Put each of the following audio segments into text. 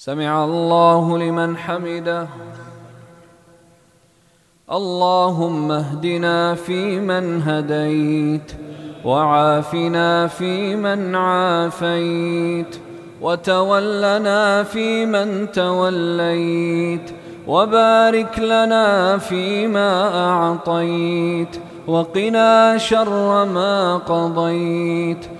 سمع الله لمن حمده. اللهم اهدنا فيمن هديت وعافنا فيمن عافيت وتولنا فيمن توليت وبارك لنا فيما أعطيت وقنا شر ما قضيت.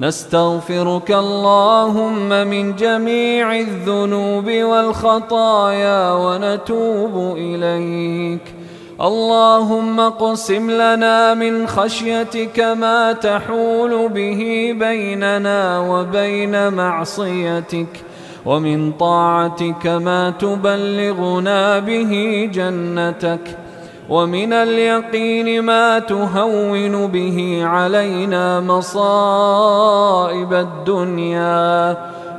نستغفرك اللهم من جميع الذنوب والخطايا ونتوب إليك. اللهم اقسم لنا من خشيتك ما تحول به بيننا وبين معصيتك ومن طاعتك ما تبلغنا به جنتك ومن اليقين ما تهون به علينا مصائب الدنيا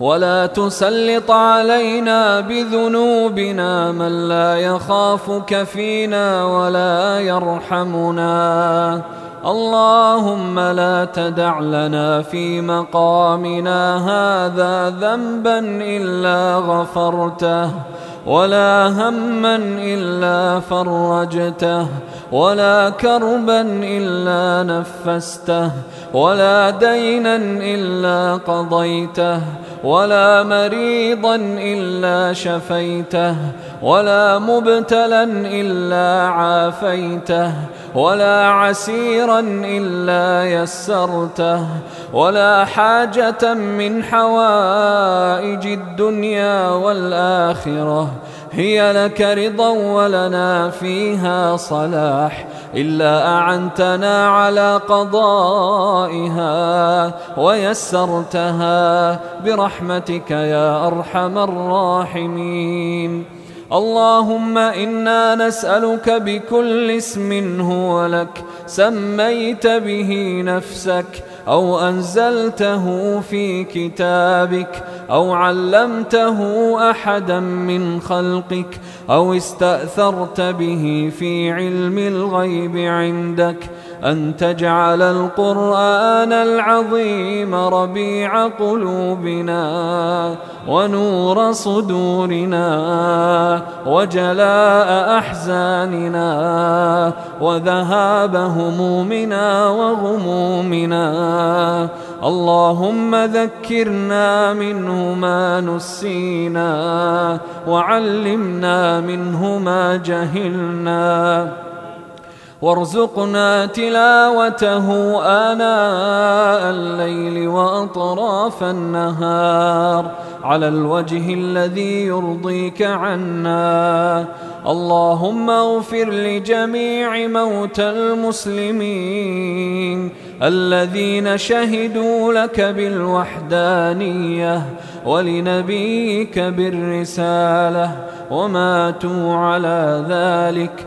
ولا تسلط علينا بذنوبنا من لا يخافك فينا ولا يرحمنا. اللهم لا تدع لنا في مقامنا هذا ذنبا إلا غفرته ولا هما إلا فرجته ولا كربا إلا نفسته ولا دينا إلا قضيته ولا مريضا إلا شفيته ولا مبتلا إلا عافيته ولا عسيرا إلا يسرته ولا حاجة من حوائج الدنيا والآخرة. هي لك رضا ولنا فيها صلاح. إلا أعنتنا على قضائها ويسرتها برحمتك يا أرحم الراحمين. اللهم إنا نسألك بكل اسم هو لك سميت به نفسك أو أنزلته في كتابك أو علمته أحدا من خلقك أو استأثرت به في علم الغيب عندك أن تجعل القرآن العظيم ربيع قلوبنا ونور صدورنا وجلاء أحزاننا وذهاب همومنا وغمومنا. اللهم ذكرنا منه ما نسينا وعلمنا منه ما جهلنا. وارزقنا تلاوته آناء الليل وأطراف النهار على الوجه الذي يرضيك عنا. اللهم اغفر لجميع موتى المسلمين الذين شهدوا لك بالوحدانية ولنبيك بالرسالة وماتوا على ذلك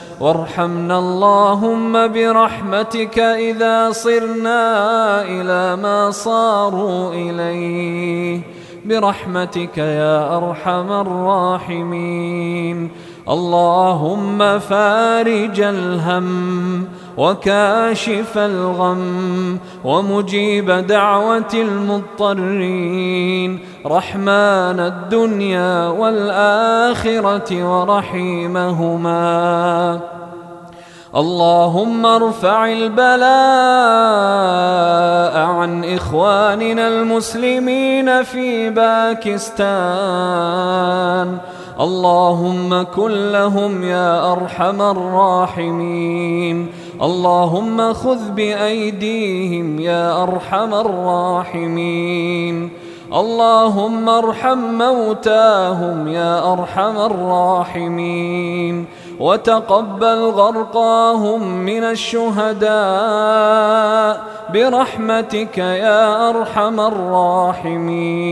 وارحمنا اللهم برحمتك إذا صرنا إلى ما صاروا إليه. برحمتك يا أرحم الراحمين. اللهم فارج الهم. وكاشف الغم ومجيب دعوة المضطرين. رحمن الدنيا والآخرة ورحيمهما. اللهم ارفع البلاء عن إخواننا المسلمين في باكستان. اللهم كن لهم يا أرحم الراحمين. اللهم خذ بأيديهم يا أرحم الراحمين. اللهم ارحم موتاهم يا أرحم الراحمين. وتقبل غرقاهم من الشهداء برحمتك يا أرحم الراحمين.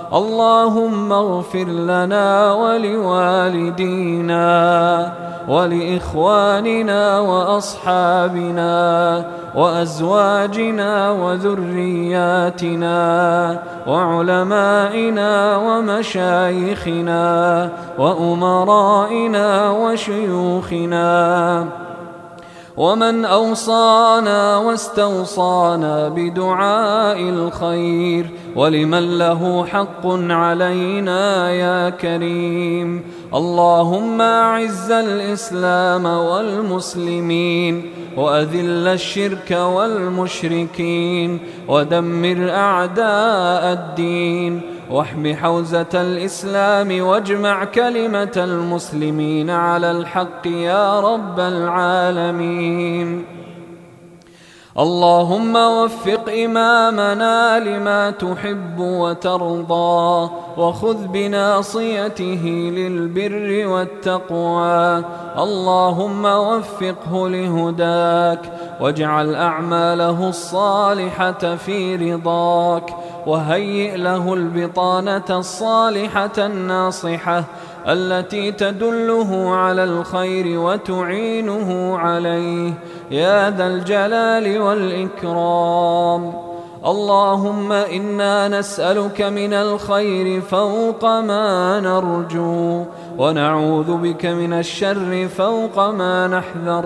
اللهم اغفر لنا ولوالدينا ولإخواننا وأصحابنا وأزواجنا وذرياتنا وعلمائنا ومشايخنا وأمرائنا وشيوخنا ومن أوصانا واستوصانا بدعاء الخير ولمن له حق علينا يا كريم. اللهم أعز الإسلام والمسلمين وأذل الشرك والمشركين ودمر أعداء الدين واحم حوزة الإسلام واجمع كلمة المسلمين على الحق يا رب العالمين. اللهم وفق إمامنا لما تحب وترضى وخذ بناصيته للبر والتقوى. اللهم وفقه لهداك واجعل أعماله الصالحة في رضاك وهيئ له البطانة الصالحة الناصحة. التي تدله على الخير وتعينه عليه. يا ذا الجلال والإكرام. اللهم إنا نسألك من الخير فوق ما نرجو ونعوذ بك من الشر فوق ما نحذر